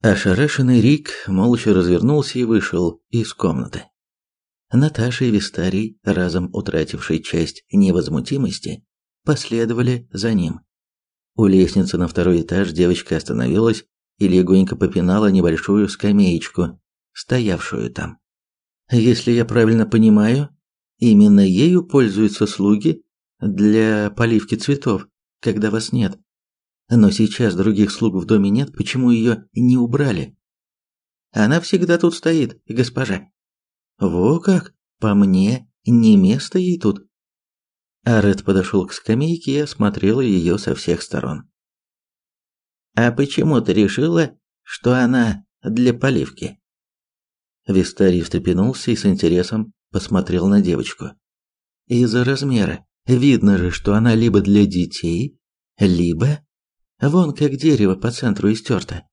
Ошарашенный Рик молча развернулся и вышел из комнаты. Наташа и Вистарий, разом утративший часть невозмутимости, последовали за ним. У лестницы на второй этаж девочка остановилась и легонько попинала небольшую скамеечку, стоявшую там. Если я правильно понимаю, именно ею пользуются слуги для поливки цветов, когда вас нет. Но сейчас других слуг в доме нет, почему ее не убрали? Она всегда тут стоит, госпожа. Во как, по мне, не место ей тут. Арет подошел к скамейке и осмотрел ее со всех сторон. А почему ты решила, что она для поливки? Вистарий встрепенулся и с интересом посмотрел на девочку. Из-за размера видно же, что она либо для детей, либо вон как дерево по центру истерто.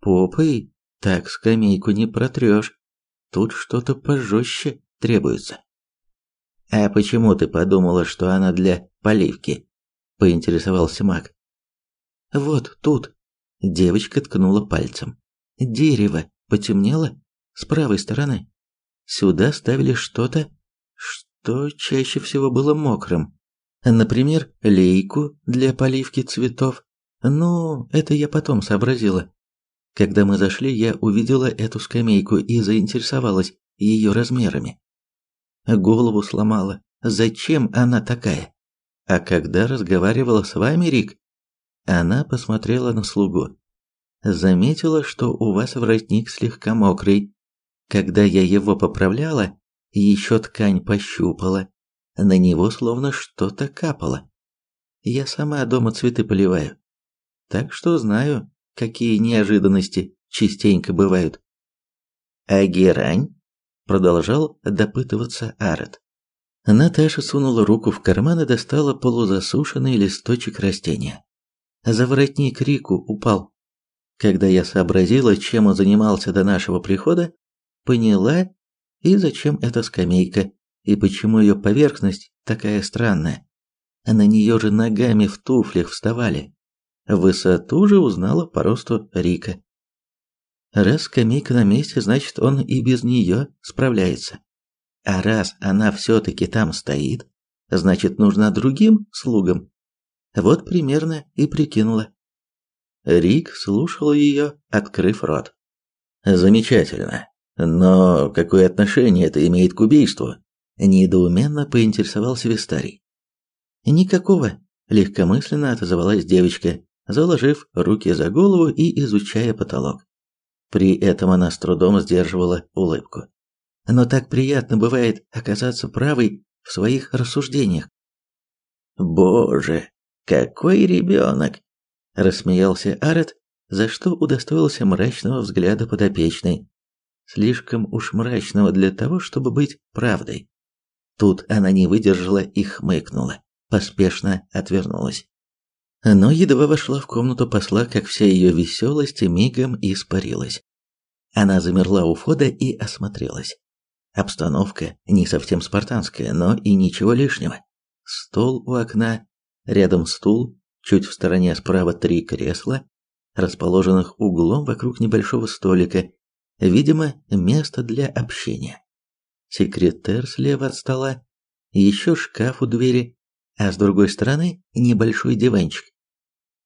Попой так скамейку не протрешь. Тут что-то пожестче требуется. А почему ты подумала, что она для поливки? поинтересовался Мак. Вот тут девочка ткнула пальцем. Дерево потемнело с правой стороны. Сюда ставили что-то, что чаще всего было мокрым. Например, лейку для поливки цветов. Ну, это я потом сообразила. Когда мы зашли, я увидела эту скамейку и заинтересовалась ее размерами. Голову сломала. Зачем она такая? А когда разговаривала с вами, Рик, она посмотрела на слугу. Заметила, что у вас воротник слегка мокрый, когда я его поправляла, еще ткань пощупала. На него словно что-то капало. Я сама дома цветы поливаю. Так что знаю, какие неожиданности частенько бывают. А герань? Продолжал допытываться Арет. Наташа сунула руку в карман и достала полузасушенный листочек растения. За воротник Рику упал. Когда я сообразила, чем он занимался до нашего прихода, поняла и зачем эта скамейка, и почему ее поверхность такая странная. На нее же ногами в туфлях вставали. Высоту же узнала по росту Рика. Раз скамейка на месте, значит, он и без нее справляется. А раз она все-таки там стоит, значит, нужна другим слугам. Вот примерно и прикинула. Рик слушал ее, открыв рот. Замечательно. Но какое отношение это имеет к убийству? Недоуменно поинтересовался Вистарий. Никакого, легкомысленно отозвалась девочка, заложив руки за голову и изучая потолок. При этом она с трудом сдерживала улыбку. Но так приятно бывает оказаться правой в своих рассуждениях. Боже, какой ребенок! рассмеялся Арет, за что удостоился мрачного взгляда подопечной слишком уж мрачного для того, чтобы быть правдой. Тут она не выдержала и хмыкнула, поспешно отвернулась. Но едва вошла в комнату посла, как вся ее веселость мигом испарилась. Она замерла у входа и осмотрелась. Обстановка не совсем спартанская, но и ничего лишнего. Стол у окна, рядом стул, чуть в стороне справа три кресла, расположенных углом вокруг небольшого столика Видимо, место для общения. Секретер слева от стола, еще шкаф у двери, а с другой стороны небольшой диванчик.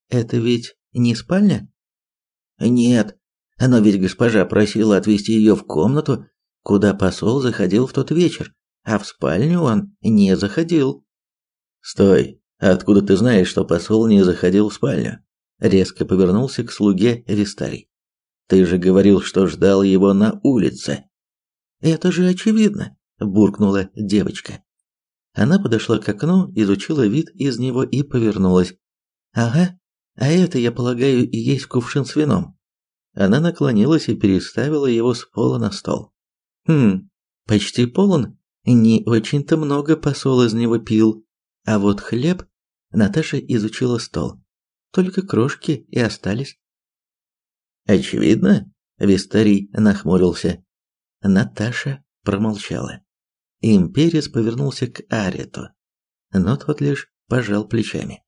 Это ведь не спальня? Нет, но ведь госпожа просила отвезти ее в комнату, куда посол заходил в тот вечер, а в спальню он не заходил. Стой, откуда ты знаешь, что посол не заходил в спальню? Резко повернулся к слуге Вистарий. Ты же говорил, что ждал его на улице. Это же очевидно, буркнула девочка. Она подошла к окну, изучила вид из него и повернулась. Ага, а это, я полагаю, и есть кувшин с вином. Она наклонилась и переставила его с пола на стол. Хм, почти полон. Не очень-то много посол из него пил. А вот хлеб Наташа изучила стол. Только крошки и остались. Очевидно, Вистарий нахмурился. Наташа промолчала. Имперец повернулся к Арету, но тот лишь пожал плечами.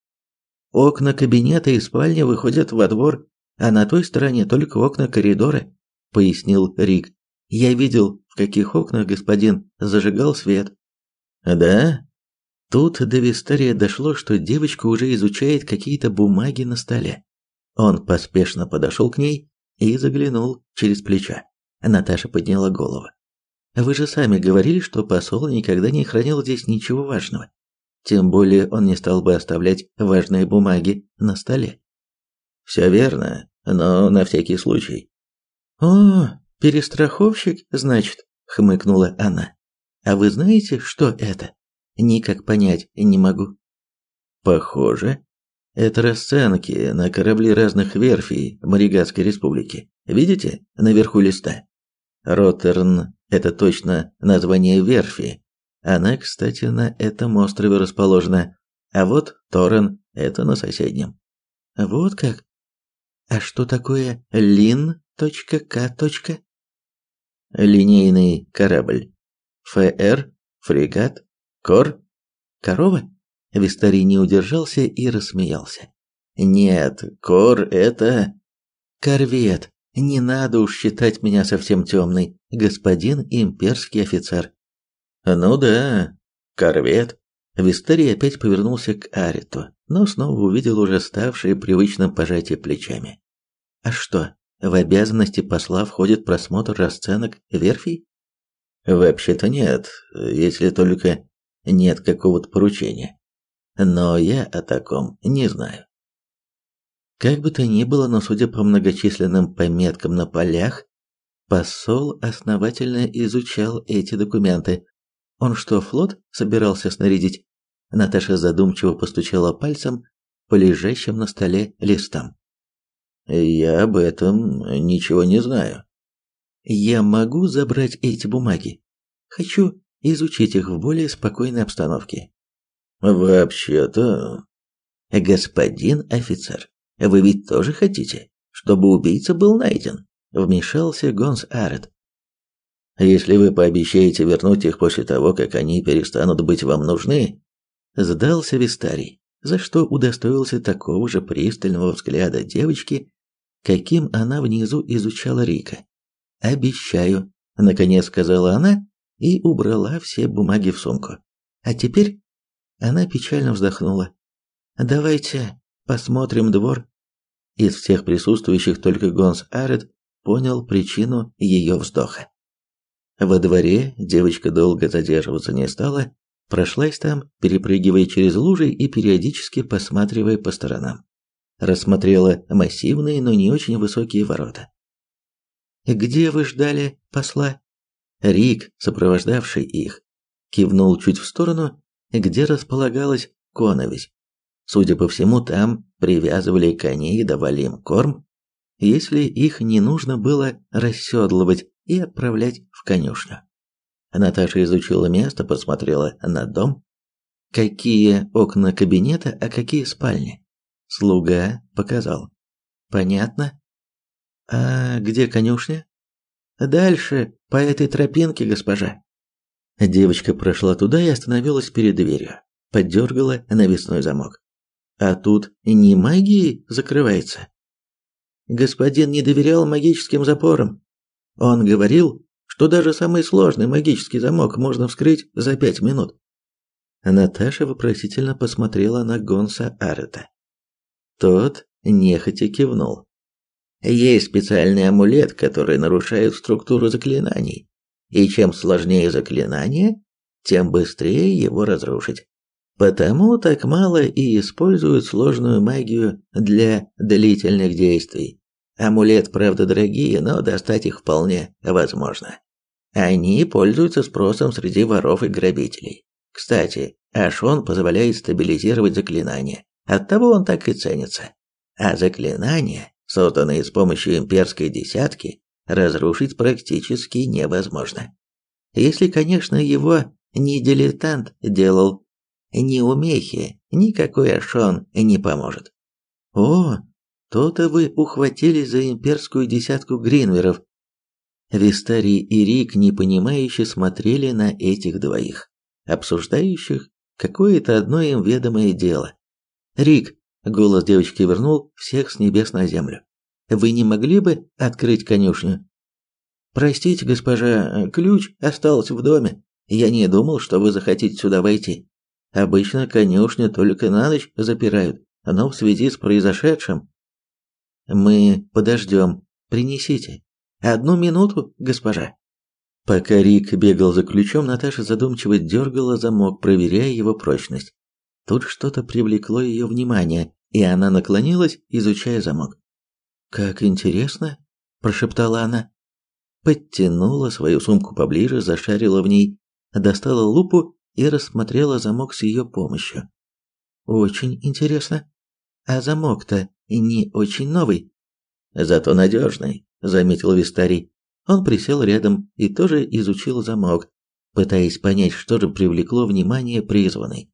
Окна кабинета и спальни выходят во двор, а на той стороне только окна коридора, пояснил Рик. Я видел, в каких окнах господин зажигал свет. Да? Тут до Вистария дошло, что девочка уже изучает какие-то бумаги на столе. Он поспешно подошел к ней и заглянул через плечо. Наташа подняла голову. Вы же сами говорили, что посол никогда не хранил здесь ничего важного. Тем более он не стал бы оставлять важные бумаги на столе. Все верно, но на всякий случай. О, перестраховщик, значит, хмыкнула она. А вы знаете, что это? Никак понять не могу. Похоже, это расценки на корабли разных верфей Маригатской республики. Видите, наверху листа? Роттерн – это точно название верфи. Она, кстати, на этом острове расположена. А вот Торрен – это на соседнем. Вот как? А что такое лин.к. Линейный корабль. ФР, фрегат, кор, корова? Вистарий не удержался и рассмеялся. Нет, кор это корвет. Не надо уж считать меня совсем темный, господин имперский офицер. Ну да, корвет. Вистарий опять повернулся к Ариту, но снова увидел уже ставшее привычным пожатие плечами. А что, в обязанности посла входит просмотр расценок верфей? Вообще-то нет, если только нет какого-то поручения. Но я о таком не знаю. Как бы то ни было, но судя по многочисленным пометкам на полях, посол основательно изучал эти документы. Он что, флот собирался снарядить? Наташа задумчиво постучала пальцем по лежащим на столе листам. Я об этом ничего не знаю. Я могу забрать эти бумаги. Хочу изучить их в более спокойной обстановке. Вообще-то, господин офицер, вы ведь тоже хотите, чтобы убийца был найден? Вмешался Гонс Арет. Если вы пообещаете вернуть их после того, как они перестанут быть вам нужны, сдался Вистарий, за что удостоился такого же пристального взгляда девочки, каким она внизу изучала Рика. Обещаю, наконец сказала она и убрала все бумаги в сумку. А теперь она печально вздохнула. Давайте посмотрим двор из всех присутствующих только Гонс Арет понял причину ее вздоха. Во дворе девочка долго задерживаться не стала, прошлась там, перепрыгивая через лужи и периодически посматривая по сторонам. Рассмотрела массивные, но не очень высокие ворота. «Где вы ждали посла?» Рик, сопровождавший их, кивнул чуть в сторону, где располагалась коновесь. Судя по всему, там привязывали коней и давали им корм, если их не нужно было расседлывать и отправлять в конюшню. Наташа изучила место, посмотрела на дом. Какие окна кабинета, а какие спальни? Слуга показал. Понятно. А где конюшня? Дальше, по этой тропинке, госпожа. Девочка прошла туда и остановилась перед дверью. Поддергала навесной замок. А тут не магией закрывается. Господин не доверял магическим запорам. Он говорил, что даже самый сложный магический замок можно вскрыть за пять минут. Наташа вопросительно посмотрела на Гонса Арета. Тот нехотя кивнул. Есть специальный амулет, который нарушает структуру заклинаний. И чем сложнее заклинание, тем быстрее его разрушить. Потому так мало и используют сложную магию для длительных действий. Амулет, правда, дорогие, но достать их вполне возможно. Они пользуются спросом среди воров и грабителей. Кстати, Ашон позволяет стабилизировать заклинания. Оттого он так и ценится. А заклинания, созданные с помощью имперской десятки, разрушить практически невозможно. Если, конечно, его не дилетант делал, ни умехи, никакой Ашон не поможет. О, то-то вы ухватились за имперскую десятку гринверов. Вистарий и Рик непонимающе смотрели на этих двоих, обсуждающих какое-то одно им ведомое дело. Рик, голос девочки вернул всех с небес на землю. вы не могли бы открыть конюшню? Простите, госпожа, ключ остался в доме. Я не думал, что вы захотите сюда войти. Обычно конюшню только на ночь запирают, но в связи с произошедшим мы подождем. Принесите. Одну минуту, госпожа. Пока Рик бегал за ключом, Наташа задумчиво дергала замок, проверяя его прочность. Тут что-то привлекло ее внимание, и она наклонилась, изучая замок. «Как интересно!» – прошептала она. Подтянула свою сумку поближе, зашарила в ней, достала лупу и рассмотрела замок с ее помощью. «Очень интересно. А замок-то не очень новый?» «Зато надежный», – заметил Вистарий. Он присел рядом и тоже изучил замок, пытаясь понять, что же привлекло внимание призванной.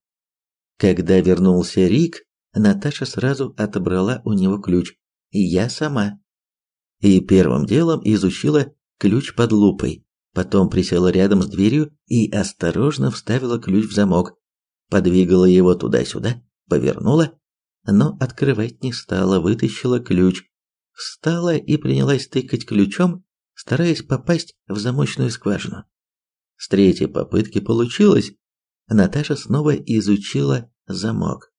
Когда вернулся Рик, Наташа сразу отобрала у него ключ. Я сама. И первым делом изучила ключ под лупой. Потом присела рядом с дверью и осторожно вставила ключ в замок. Подвигала его туда-сюда, повернула, но открывать не стала, вытащила ключ. Встала и принялась тыкать ключом, стараясь попасть в замочную скважину. С третьей попытки получилось. Наташа снова изучила замок.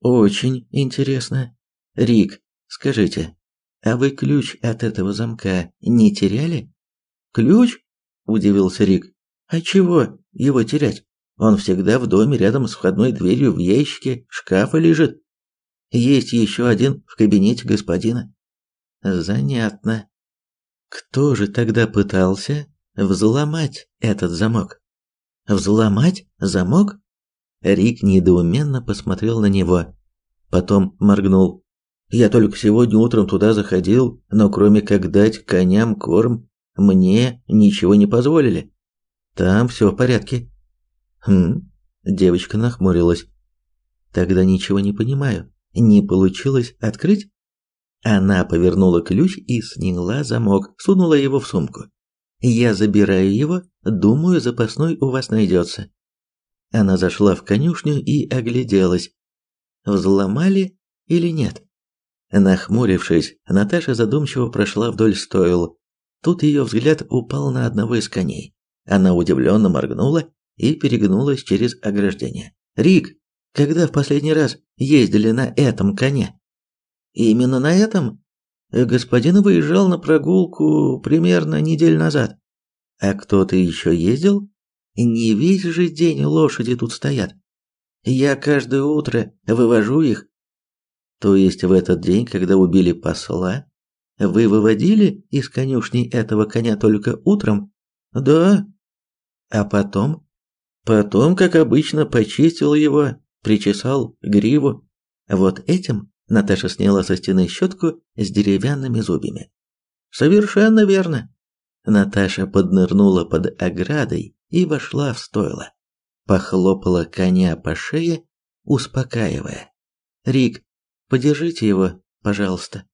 Очень интересно. Рик, скажите, а вы ключ от этого замка не теряли? Ключ? удивился Рик. А чего его терять? Он всегда в доме рядом с входной дверью в ящике шкафа лежит. Есть еще один в кабинете господина. Занятно. Кто же тогда пытался взломать этот замок? Взломать замок? Рик недоуменно посмотрел на него, потом моргнул. Я только сегодня утром туда заходил, но кроме как дать коням корм, мне ничего не позволили. Там все в порядке. Хм, девочка нахмурилась. Тогда ничего не понимаю. Не получилось открыть? Она повернула ключ и сняла замок, сунула его в сумку. Я забираю его, думаю, запасной у вас найдется. Она зашла в конюшню и огляделась. Взломали или нет? Нахмурившись, Наташа задумчиво прошла вдоль стойл. Тут ее взгляд упал на одного из коней. Она удивленно моргнула и перегнулась через ограждение. «Рик, когда в последний раз ездили на этом коне?» «Именно на этом?» «Господин выезжал на прогулку примерно неделю назад». «А кто-то еще ездил?» Не весь же день лошади тут стоят. Я каждое утро вывожу их. То есть в этот день, когда убили посла, вы выводили из конюшни этого коня только утром? Да. А потом? Потом, как обычно, почистил его, причесал гриву. Вот этим Наташа сняла со стены щетку с деревянными зубьями. Совершенно верно. Наташа поднырнула под оградой и вошла в стойло. Похлопала коня по шее, успокаивая. «Рик, подержите его, пожалуйста».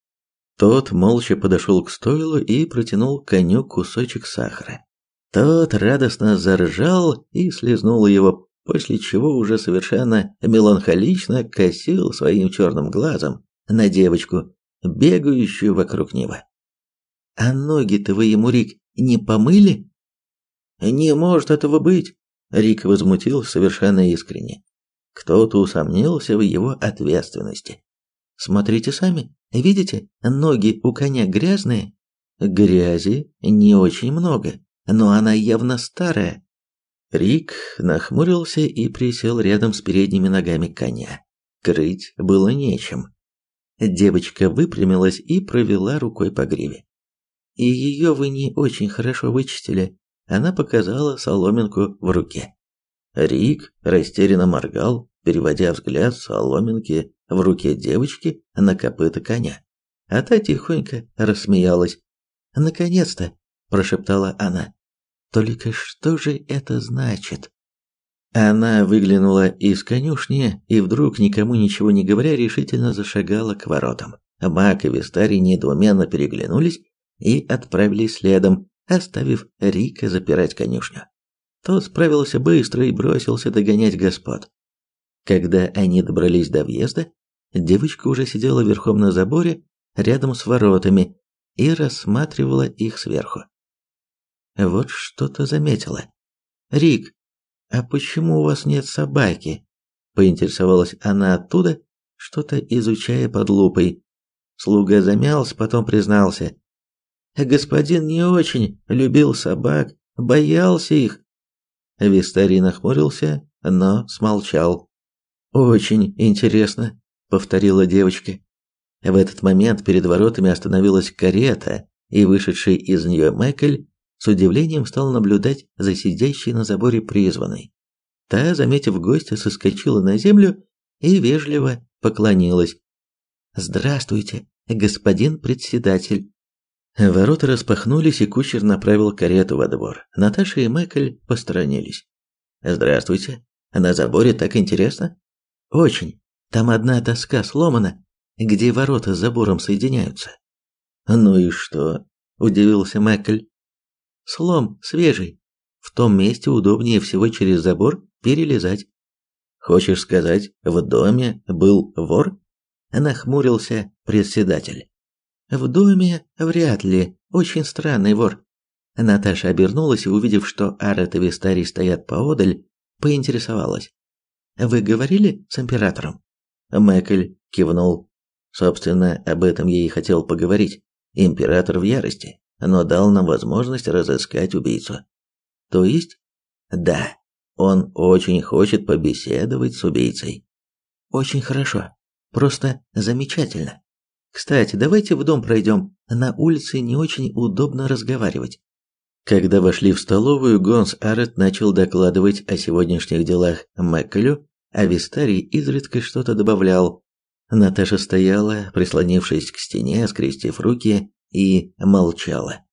Тот молча подошел к стойлу и протянул коню кусочек сахара. Тот радостно заржал и слезнул его, после чего уже совершенно меланхолично косил своим черным глазом на девочку, бегающую вокруг него. «А ноги-то вы ему, Рик, не помыли?» «Не может этого быть!» Рик возмутился совершенно искренне. Кто-то усомнился в его ответственности. «Смотрите сами, видите, ноги у коня грязные?» «Грязи не очень много, но она явно старая». Рик нахмурился и присел рядом с передними ногами коня. Крыть было нечем. Девочка выпрямилась и провела рукой по гриве. «И ее вы не очень хорошо вычистили. Она показала соломинку в руке. Рик растерянно моргал, переводя взгляд соломинки в руке девочки на копыта коня. А та тихонько рассмеялась. «Наконец-то!» – прошептала она. «Только что же это значит?» Она выглянула из конюшни и вдруг, никому ничего не говоря, решительно зашагала к воротам. Мак и Вистарий недоуменно переглянулись и отправились следом, оставив Рика запирать конюшню. Тот справился быстро и бросился догонять господ. Когда они добрались до въезда, девочка уже сидела верхом на заборе рядом с воротами и рассматривала их сверху. Вот что-то заметила. «Рик, а почему у вас нет собаки?» Поинтересовалась она оттуда, что-то изучая под лупой. Слуга замялся, потом признался. «Господин не очень любил собак, боялся их». Вистарий нахмурился, но смолчал. «Очень интересно», — повторила девочка. В этот момент перед воротами остановилась карета, и вышедший из нее Мэкль с удивлением стал наблюдать за сидящей на заборе призванной. Та, заметив гостя, соскочила на землю и вежливо поклонилась. «Здравствуйте, господин председатель». Ворота распахнулись, и кучер направил карету во двор. Наташа и Мэкль посторонились. «Здравствуйте. На заборе так интересно?» «Очень. Там одна доска сломана, где ворота с забором соединяются». «Ну и что?» – удивился Мэкль. Слом свежий. В том месте удобнее всего через забор перелезать. Хочешь сказать, в доме был вор? Нахмурился председатель. В доме вряд ли, очень странный вор. Наташа обернулась и, увидев, что Арет и Вистарий стоят поодаль, поинтересовалась. «Вы говорили с императором?» Мэкль кивнул. Собственно, об этом я и хотел поговорить. Император в ярости но дал нам возможность разыскать убийцу. То есть? Да, он очень хочет побеседовать с убийцей. Очень хорошо. Просто замечательно. Кстати, давайте в дом пройдем. На улице не очень удобно разговаривать. Когда вошли в столовую, Гонс Арет начал докладывать о сегодняшних делах Мэккелю, а Вистарий изредка что-то добавлял. Наташа стояла, прислонившись к стене, скрестив руки и молчала.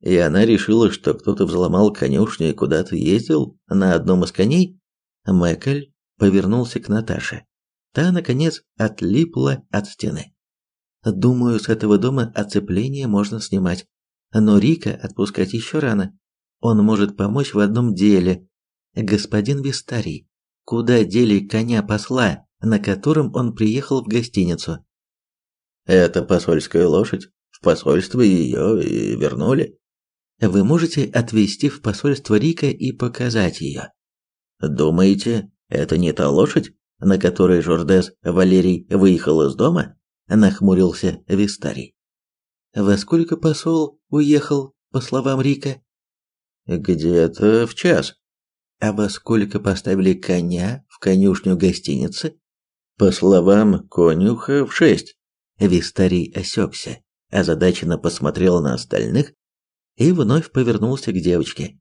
И она решила, что кто-то взломал конюшню и куда-то ездил на одном из коней. Мэкль повернулся к Наташе. Та, наконец, отлипла от стены. Думаю, с этого дома оцепление можно снимать. Но Рика отпускать еще рано. Он может помочь в одном деле. Господин Вистарий, куда дели коня посла, на котором он приехал в гостиницу? Это посольская лошадь посольство ее и вернули. Вы можете отвезти в посольство Рика и показать ее. Думаете, это не та лошадь, на которой Жордес Валерий выехал из дома? Нахмурился Вистарий. Во сколько посол уехал, по словам Рика? Где-то в час. А во сколько поставили коня в конюшню гостиницы? По словам конюха, в шесть. Вистарий осекся озадаченно посмотрел на остальных и вновь повернулся к девочке.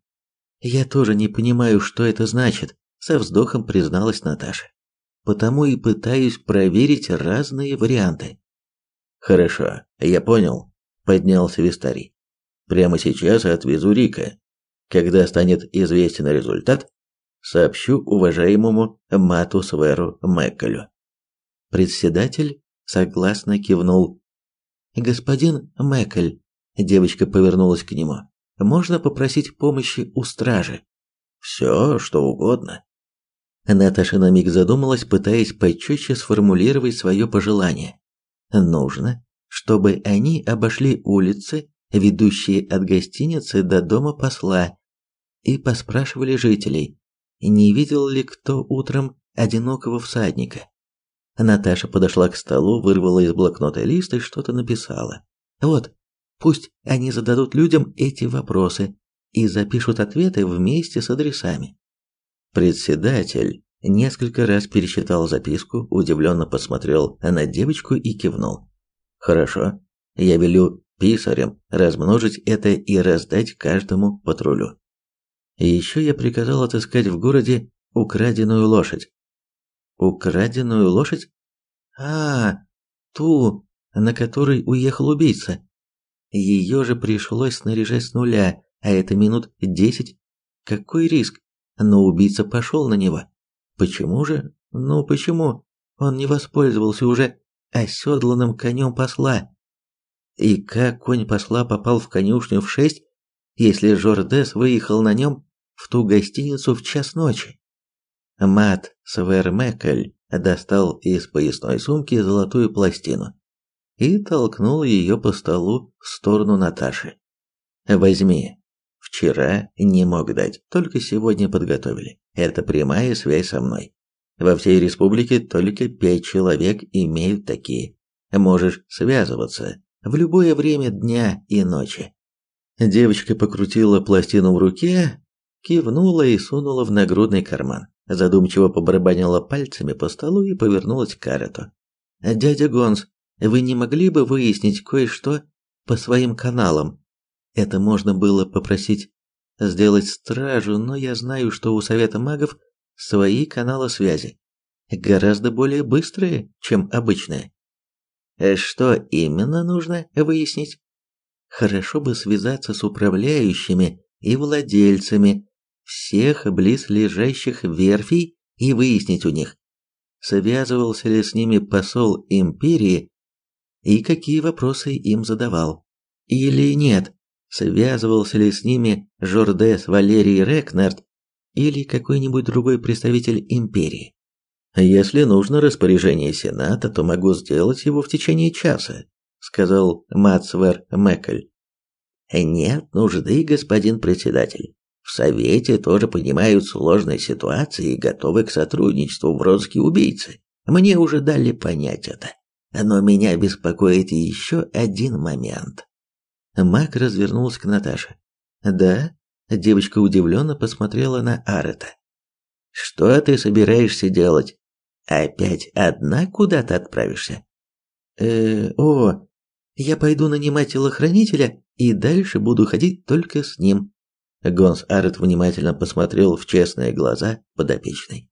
«Я тоже не понимаю, что это значит», – со вздохом призналась Наташа. «Потому и пытаюсь проверить разные варианты». «Хорошо, я понял», – поднялся Вистарий. «Прямо сейчас отвезу Рика. Когда станет известен результат, сообщу уважаемому Мату Сверу Мэккалю». Председатель согласно кивнул. «Господин Мэкль», – девочка повернулась к нему, – «можно попросить помощи у стражи?» «Все, что угодно». Наташа на миг задумалась, пытаясь почетче сформулировать свое пожелание. «Нужно, чтобы они обошли улицы, ведущие от гостиницы до дома посла, и поспрашивали жителей, не видел ли кто утром одинокого всадника. Наташа подошла к столу, вырвала из блокнота лист и что-то написала. Вот, пусть они зададут людям эти вопросы и запишут ответы вместе с адресами. Председатель несколько раз пересчитал записку, удивленно посмотрел на девочку и кивнул. Хорошо, я велю писарям размножить это и раздать каждому патрулю. Еще я приказал отыскать в городе украденную лошадь. Украденную лошадь? А, ту, на которой уехал убийца. Ее же пришлось снаряжать с нуля, а это минут десять. Какой риск? Но убийца пошел на него. Почему же? Ну почему? Он не воспользовался уже оседланным конем посла. И как конь посла попал в конюшню в шесть, если Жордес выехал на нем в ту гостиницу в час ночи? Мат Свермекель достал из поясной сумки золотую пластину. и толкнул ее по столу в сторону Наташи. Возьми. Вчера не мог дать, только сегодня подготовили. Это прямая связь со мной. Во всей республике только пять человек имеют такие. Можешь связываться в любое время дня и ночи. Девочка покрутила пластину в руке, кивнула и сунула в нагрудный карман. Задумчиво побарабанила пальцами по столу и повернулась к Карету. «Дядя Гонс, вы не могли бы выяснить кое-что по своим каналам? Это можно было попросить сделать стражу, но я знаю, что у Совета магов свои каналы связи. Гораздо более быстрые, чем обычные. Что именно нужно выяснить? Хорошо бы связаться с управляющими и владельцами всех близлежащих верфей и выяснить у них, связывался ли с ними посол империи и какие вопросы им задавал. Или нет, связывался ли с ними Жордес Валерий Рекнард или какой-нибудь другой представитель империи. Если нужно распоряжение Сената, то могу сделать его в течение часа, сказал Мацвер Меккель. Нет нужды, господин председатель. В совете тоже понимают сложность ситуации и готовы к сотрудничеству в розыске убийцы. Мне уже дали понять это. Но меня беспокоит еще один момент. Мак развернулся к Наташе. Да, девочка удивленно посмотрела на Арета. Что ты собираешься делать? Опять одна куда-то отправишься? Э, о, я пойду нанимать телохранителя и дальше буду ходить только с ним. Гонс Арет внимательно посмотрел в честные глаза подопечной.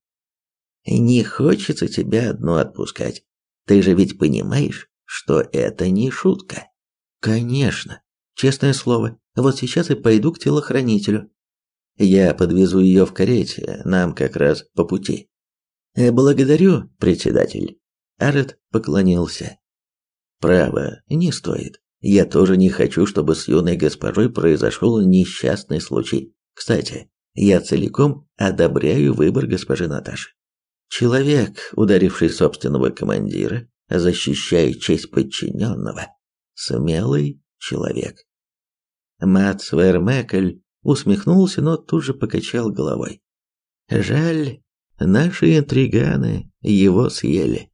Не хочется тебя одну отпускать. Ты же ведь понимаешь, что это не шутка. Конечно, честное слово. Вот сейчас и пойду к телохранителю. Я подвезу ее в карете, нам как раз по пути. Э, благодарю, председатель. Арет поклонился. Право, не стоит. Я тоже не хочу, чтобы с юной госпожой произошел несчастный случай. Кстати, я целиком одобряю выбор госпожи Наташи. Человек, ударивший собственного командира, защищает честь подчиненного. Смелый человек. Мат Свермекель усмехнулся, но тут же покачал головой. Жаль, наши интриганы его съели.